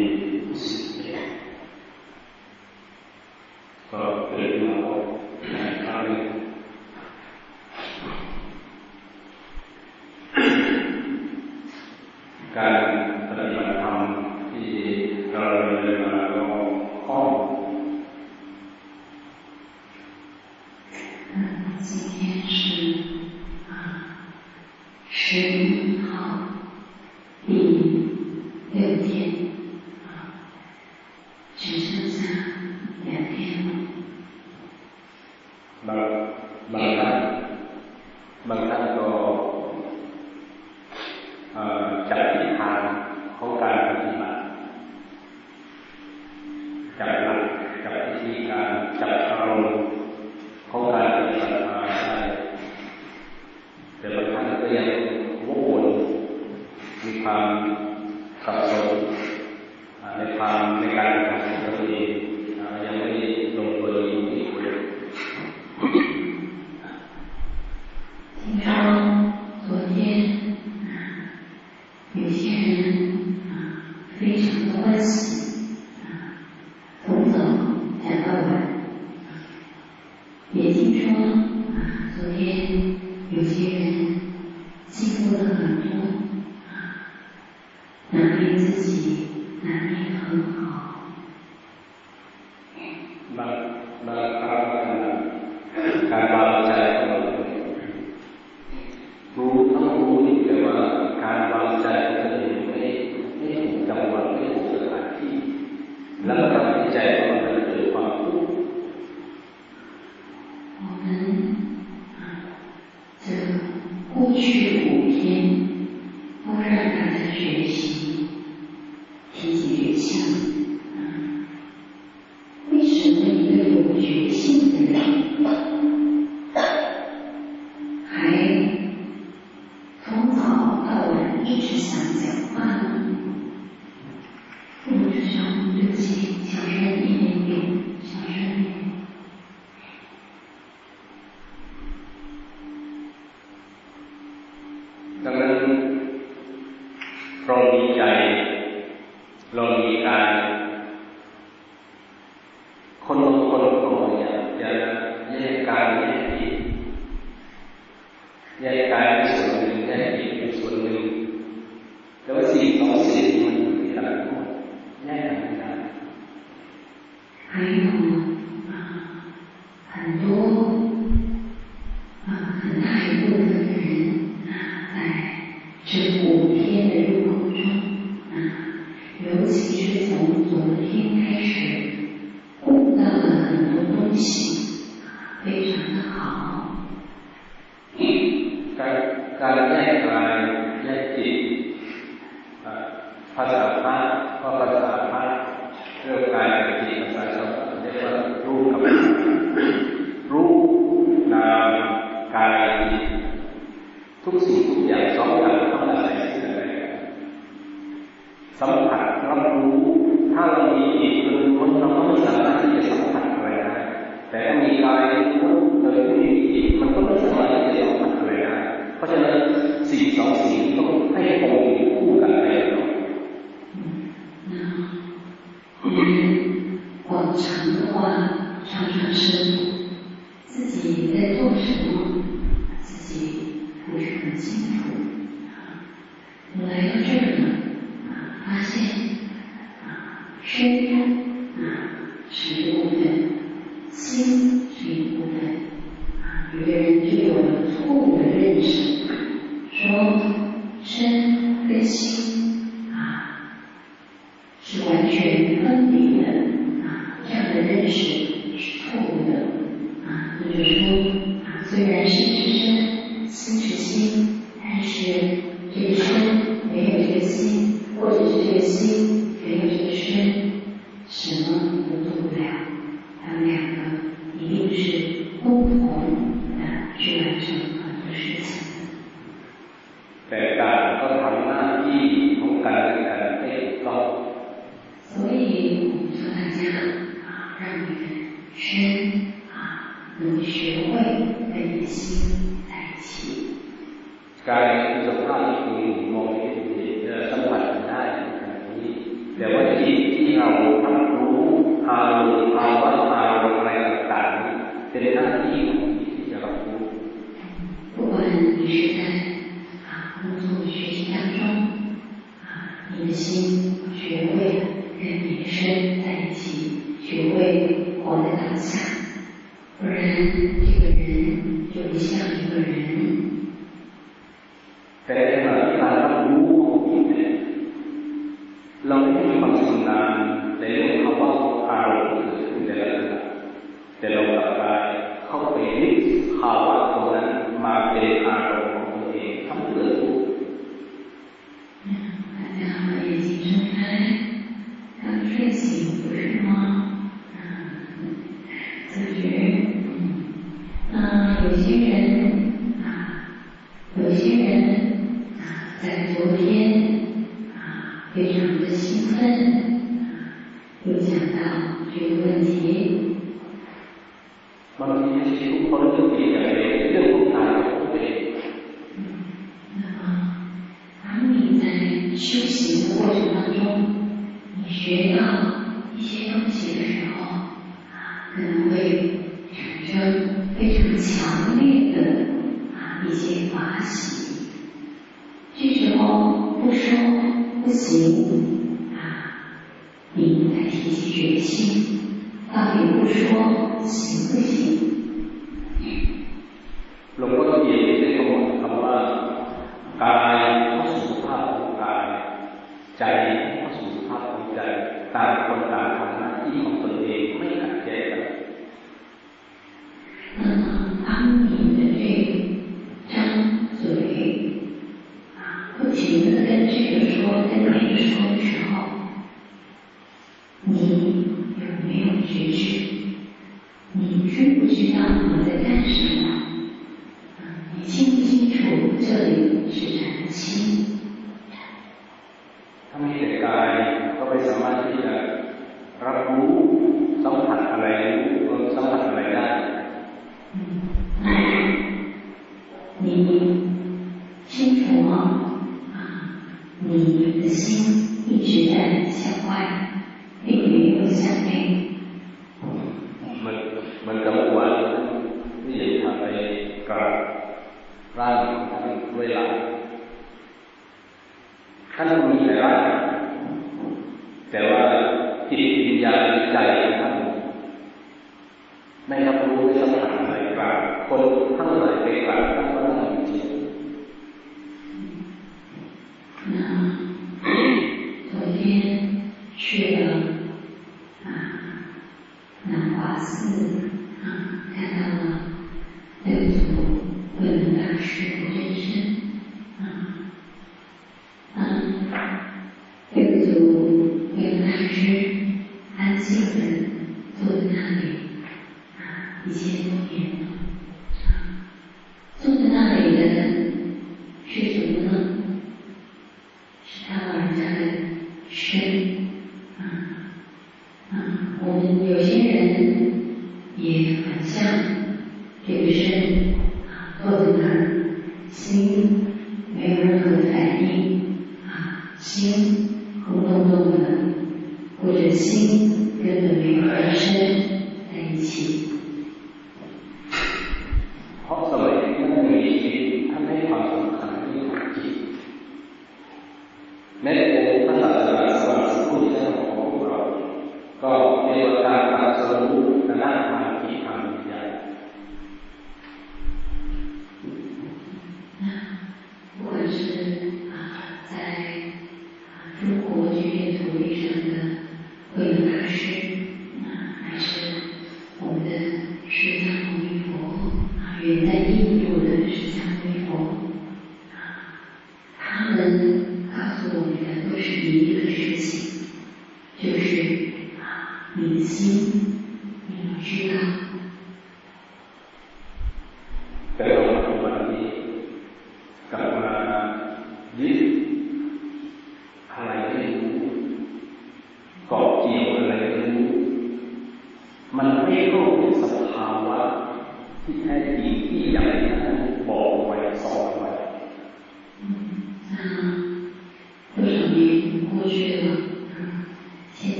di musica. Però per il 全体起立。 ทั้งรู้อารมณ์ภาวะอารมณ์อะไรต่างๆเป็นหน้าที่ 一千多年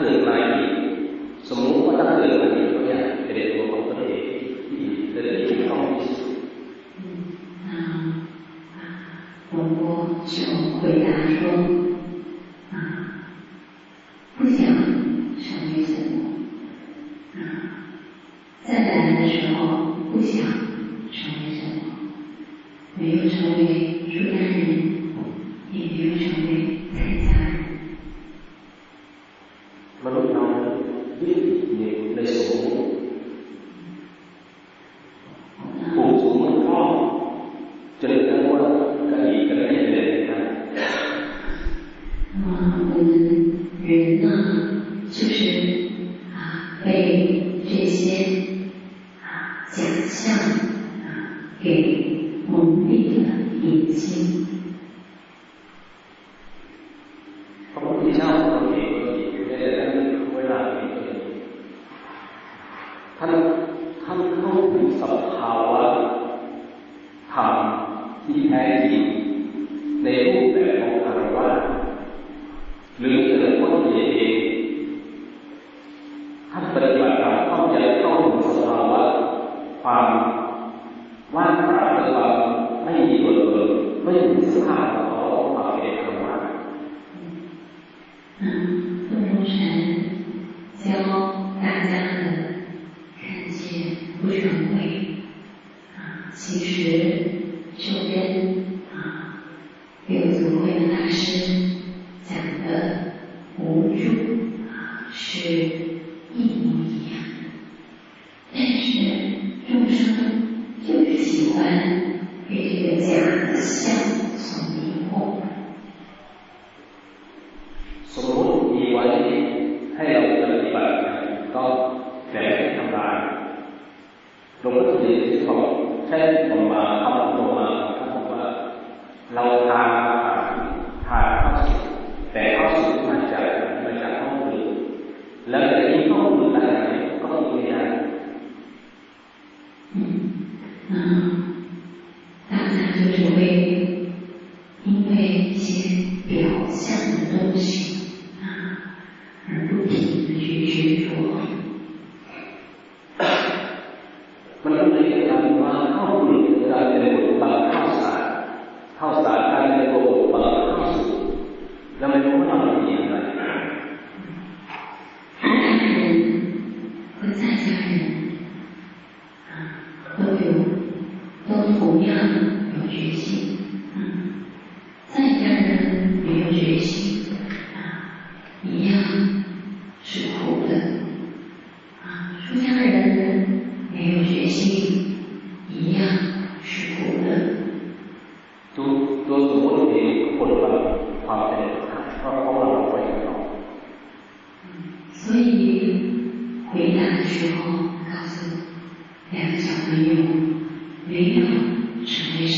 เกิดมาอีกสมมุติว่าถ้าเกิดมาอีกเนี่ยจะเป็นตัวของตัวเองที่จะได้ถูกต้องที่สุด广播求回答说。没有，没有，只悲。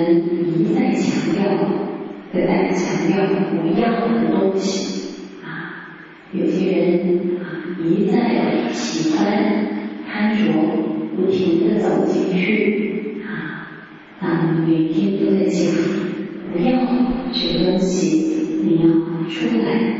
们一再强调，跟大家强调不要的东西啊。有些人啊，一再喜欢贪着，不停的走进去啊，啊，每天都在讲不要这个东西，你要出来。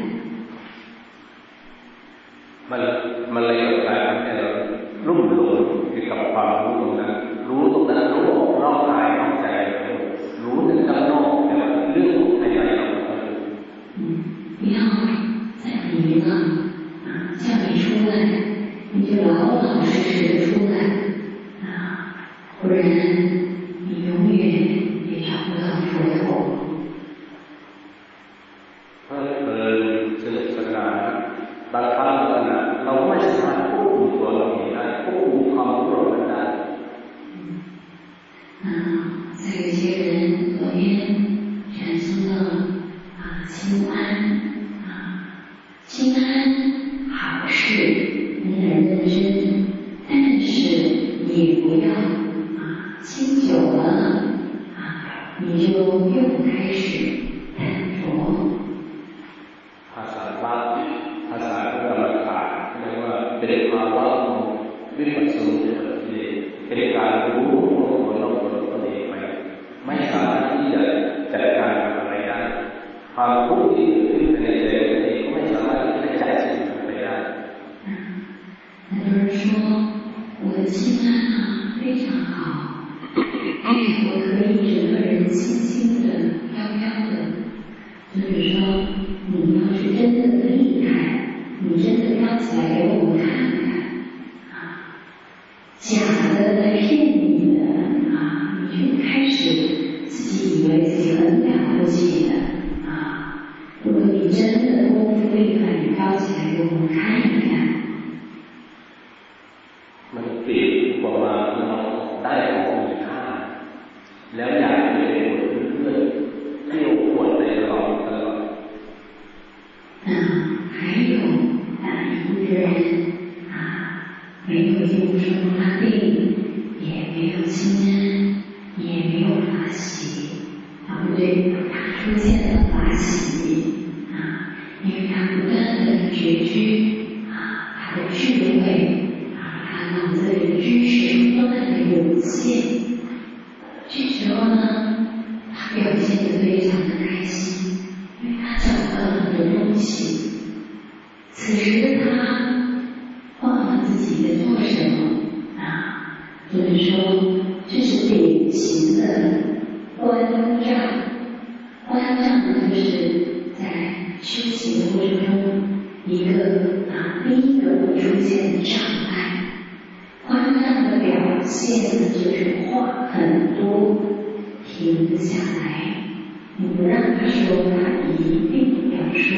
你让他说他一定要说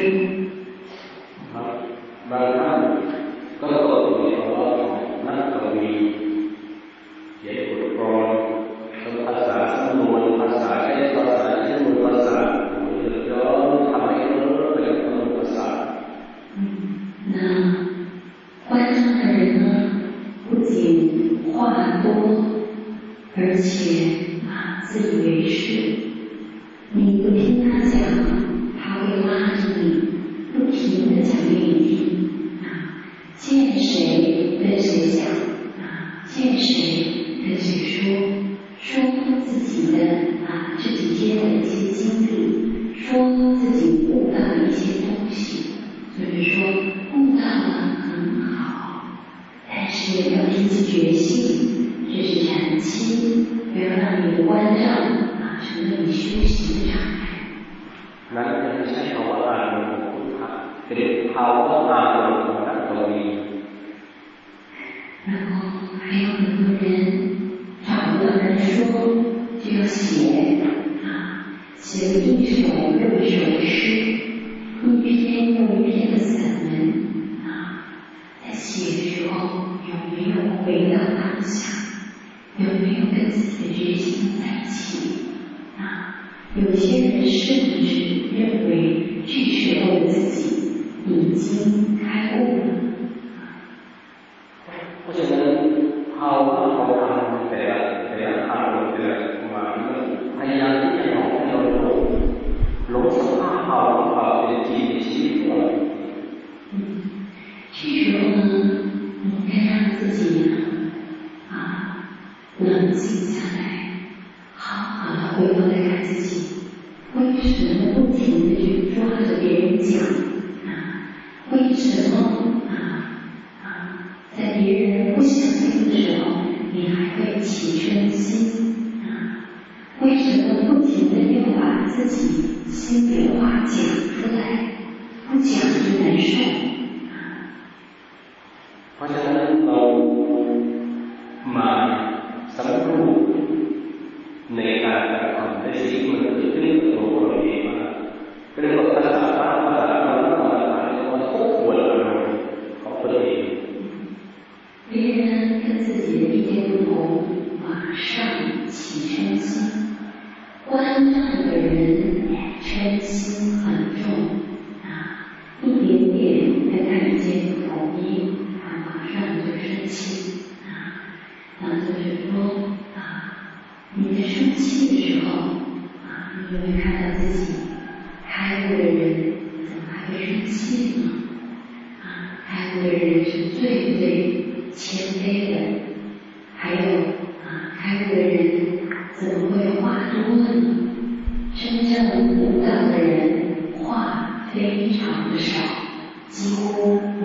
出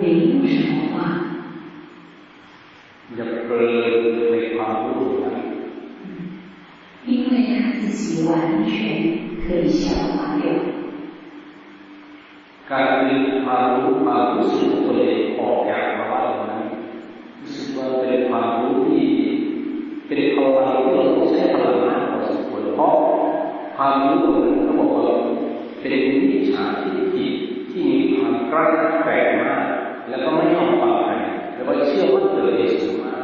灵什么？อย่าเพลินในความรู้สึกนั้น因为他自己完全可以消化掉。การมีความรู้ความรู้สึกตัวเองออกจากภาวะนั้นรู้สึกว่าเป็นความรู้ที่เป็นภาวะที่เราต้องใช้พลังงานพอสมควรเพราะความรู้ตรงนั้นเขาบอกว่าเป็น กรักแปลกมาก แล้วก็ไม่ยอมฟังใคแล้วก็เชื่อว่าเธอเองสูงมาก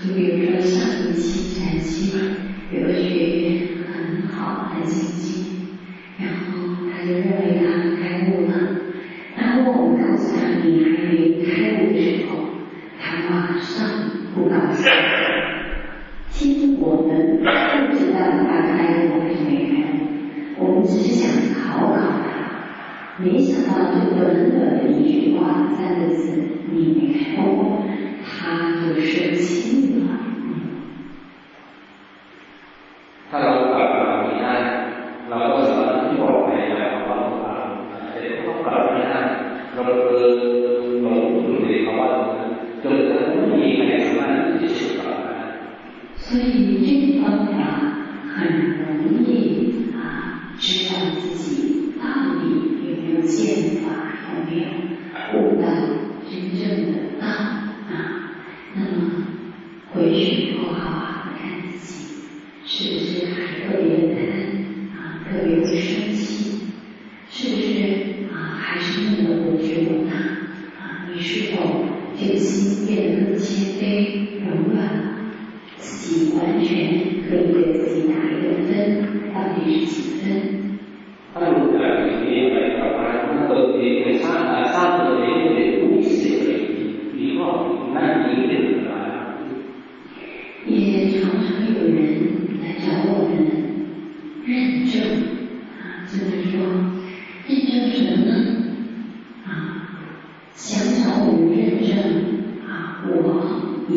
就比如说上一期展期有个学员很好很相亲然后他就认为他开悟了。然后我们告诉他你还没开悟的时候他马上不高兴听我们不知道他开不开美元我们只是想考考他没想到短短的一句话三个字你离开我。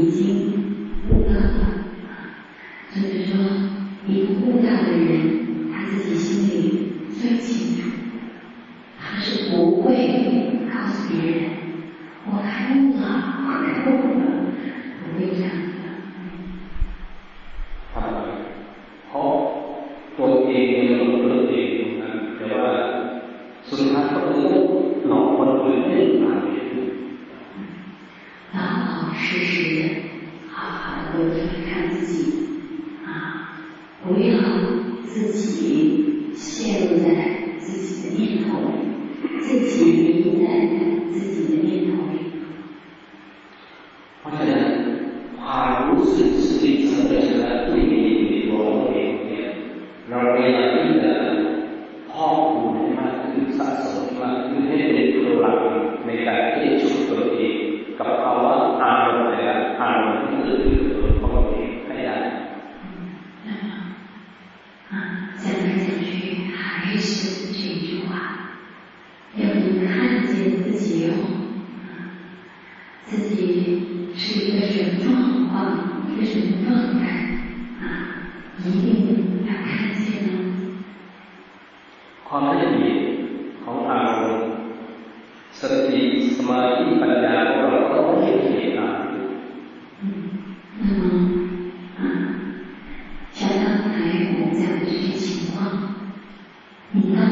已经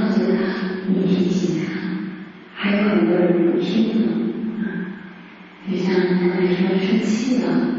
告诉他，你提醒他，还有很多人不听呢。就像刚才说生气了。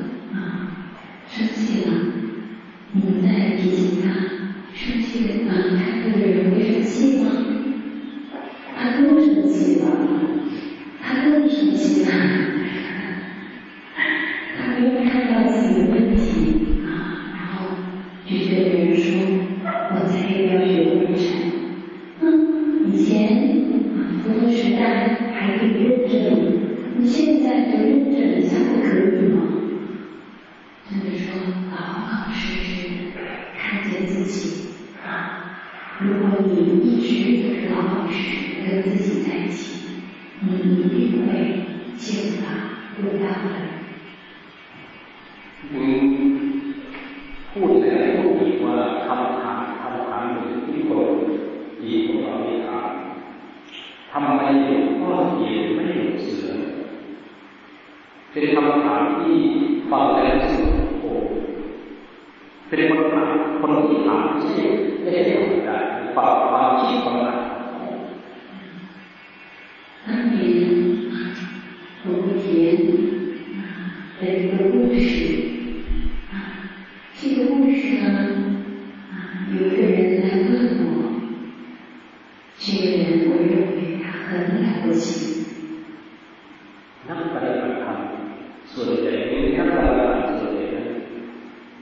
ส่วนใหญ่ในขั้นตอนการส่วนใหญ่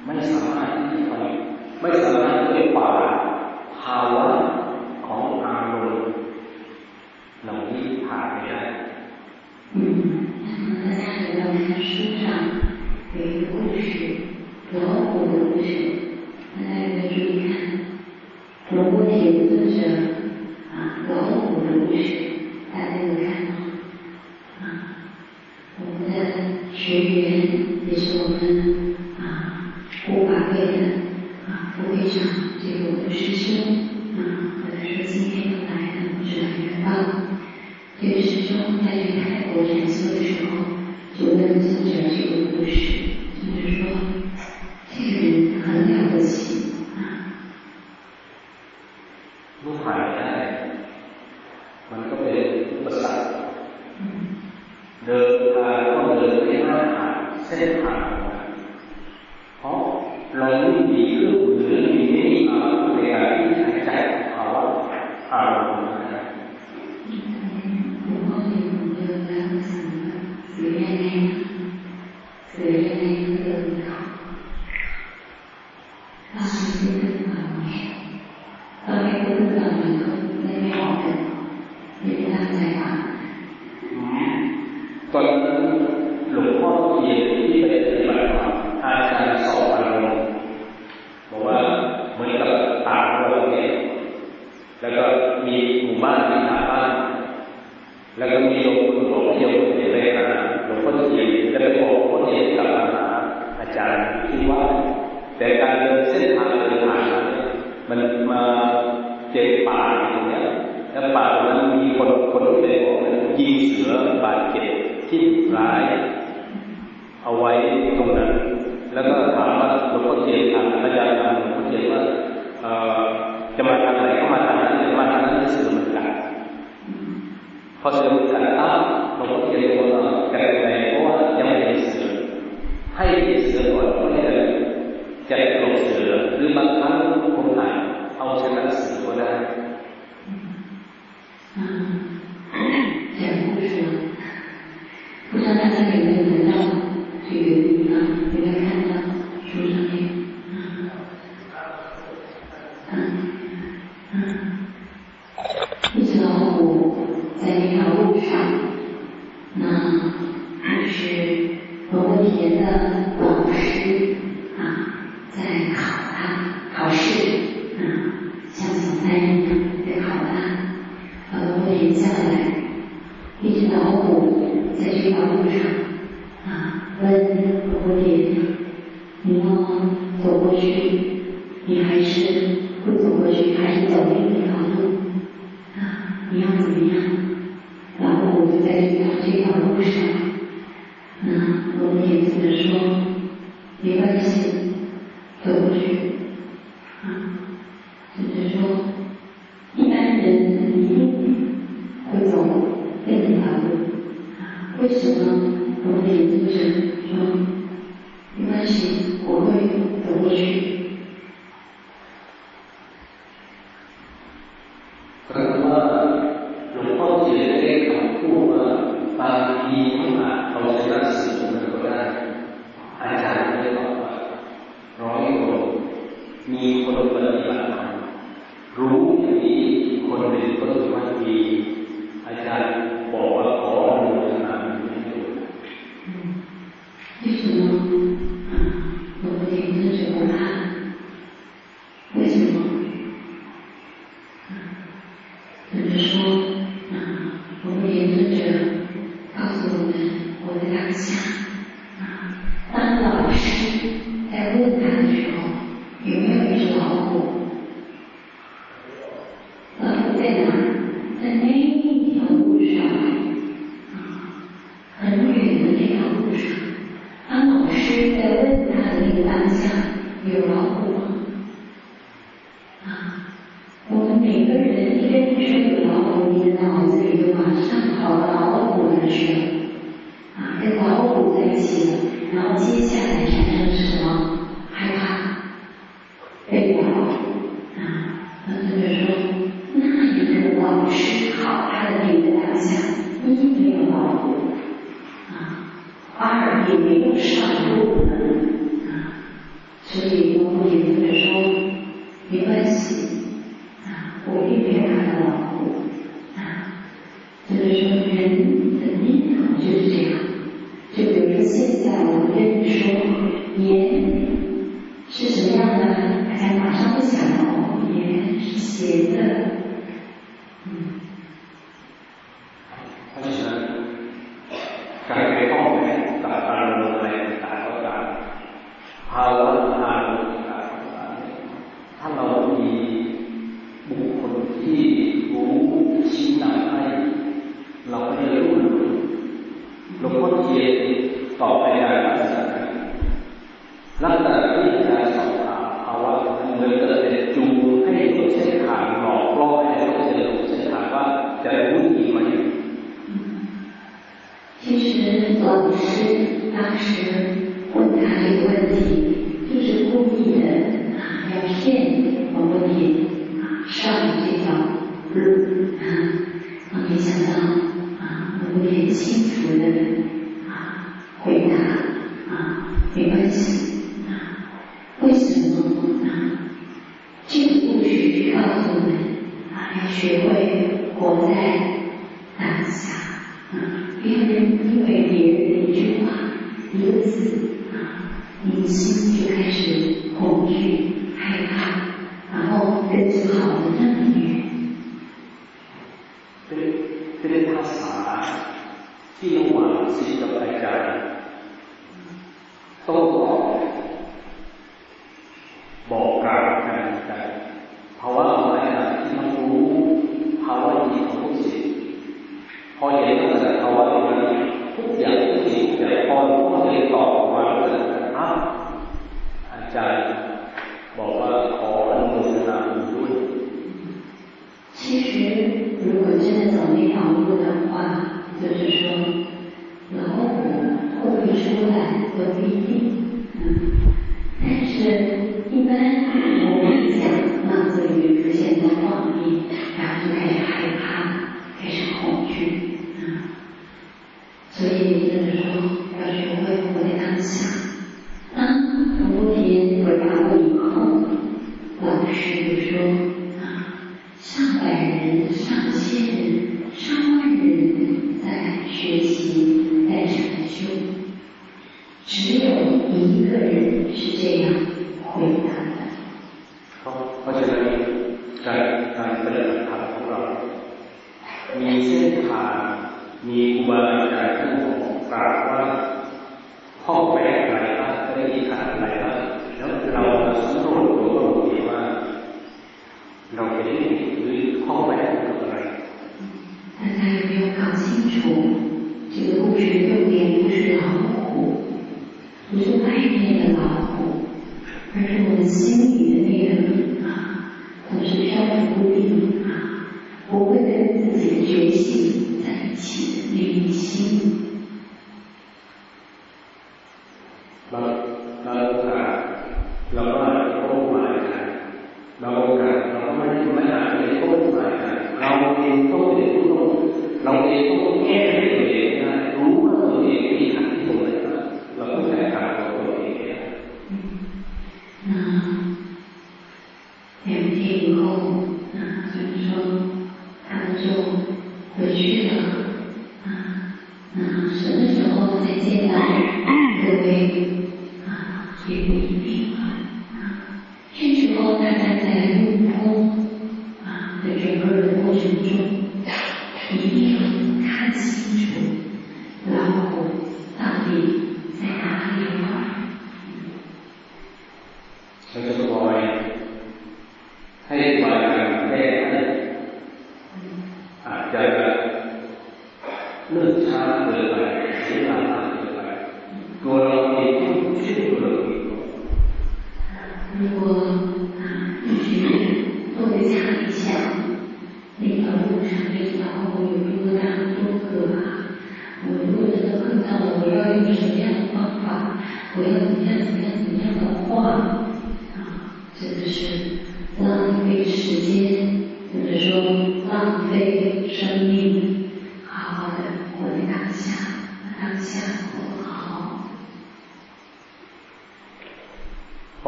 ไม่สามารถที่จะไม่สามารถเลี้ยงป่า บ้านที่หาบ้าน แล้วก็มีหลวงพ่หลวงเทียมเห็นเลยนะหลวงพ่อเทียมแล้วไปบอกพ่อเทียมกลับมาหอาจารย์ที่ว่า แต่การเดินเส้นทางเดินทางมันมาเจ็บป่าอย่างเงี้ยแล้วป่ามันมีคนคนเดินออกยิงเสือบาดเจ็บที่ร้าย เอาไว้ตรงนั้น แล้วก็ถามว่าหลวงพ่อเทียนถามอาจารย์หลวงพ่อเทียนว่า จะมาทางไหนก็มาทางนั้นเลยมาทางนั้นเสือมันกัดพอเสือมันกัดอ้าวหลวงพ่อเขียนบอกว่าจะไปไหนเพราะว่ายังไม่เห็เสือให้เสือก่อนเก็ได้จะหลงเสือหรือบางครั้ง 没有少入门所以我们也就是说没关系啊我并没有拿到老婆 เป็นเป็นภาษาที่ระหว่างศีลกับใจ 心里的那个啊，总是漂浮不定啊，不会跟自己的觉醒在一起的那一心。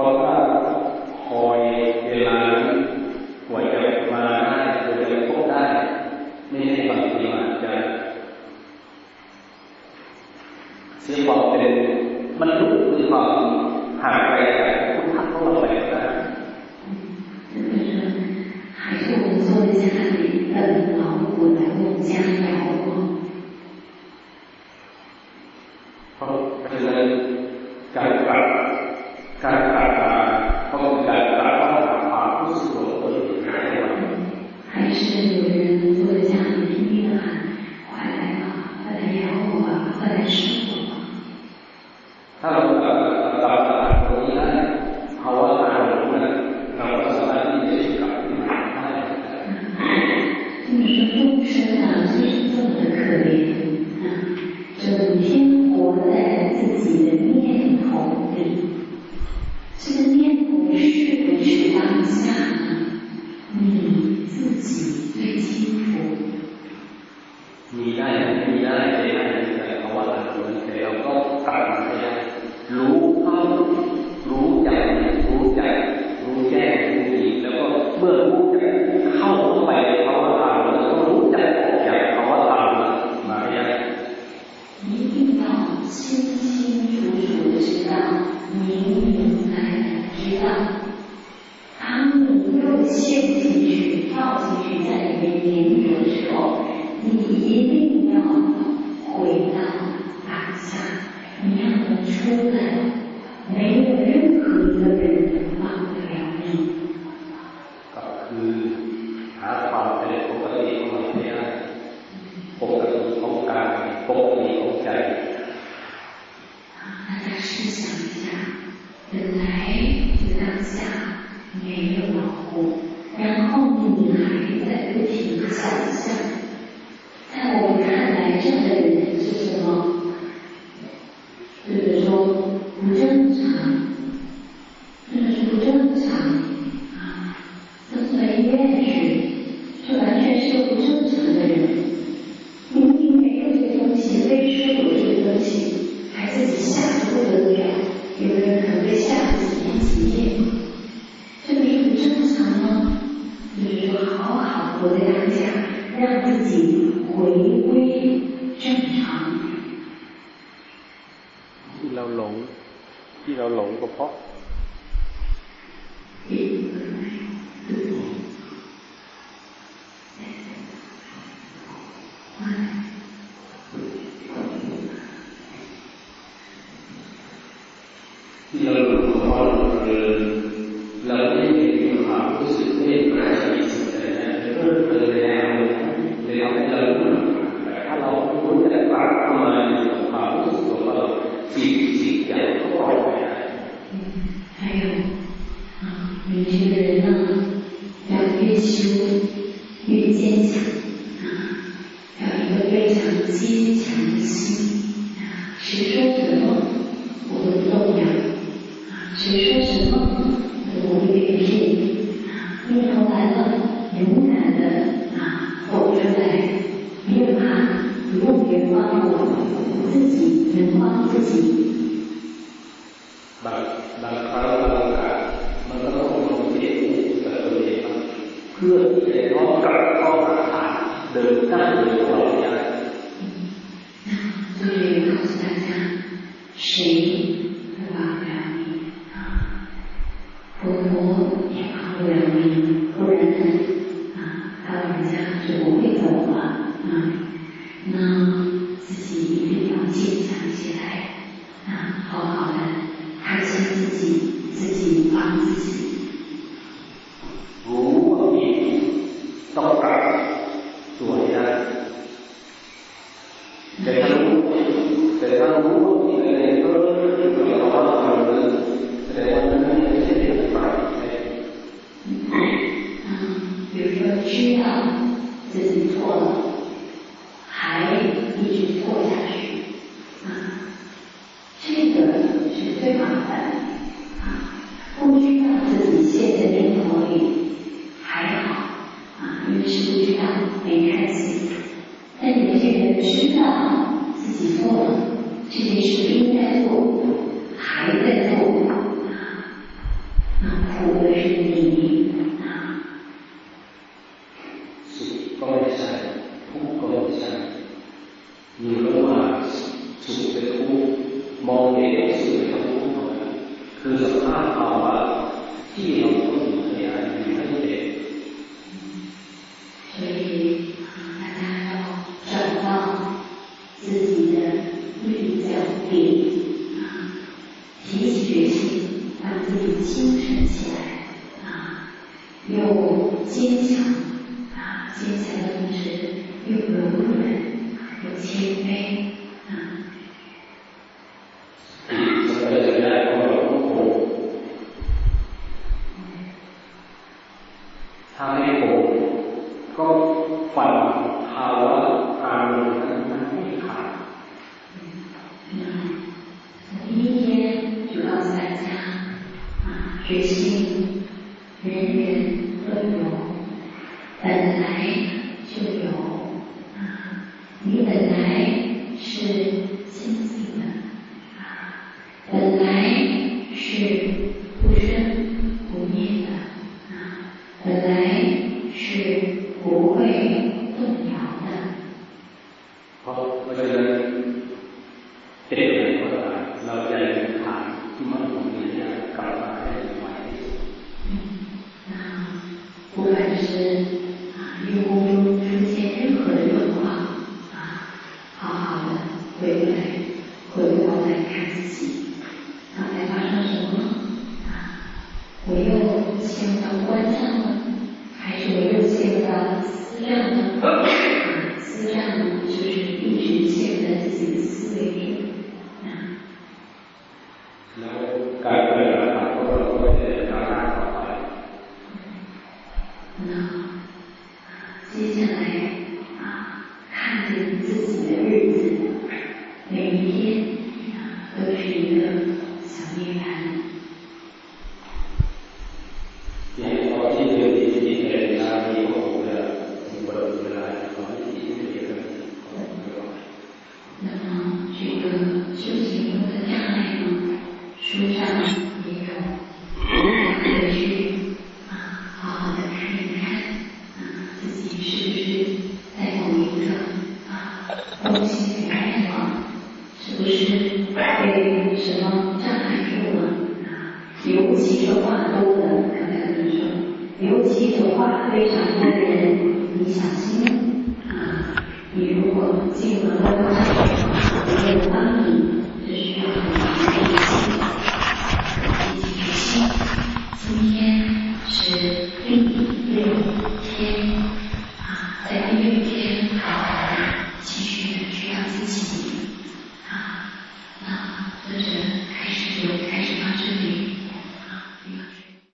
فقد 这个人呢，要越修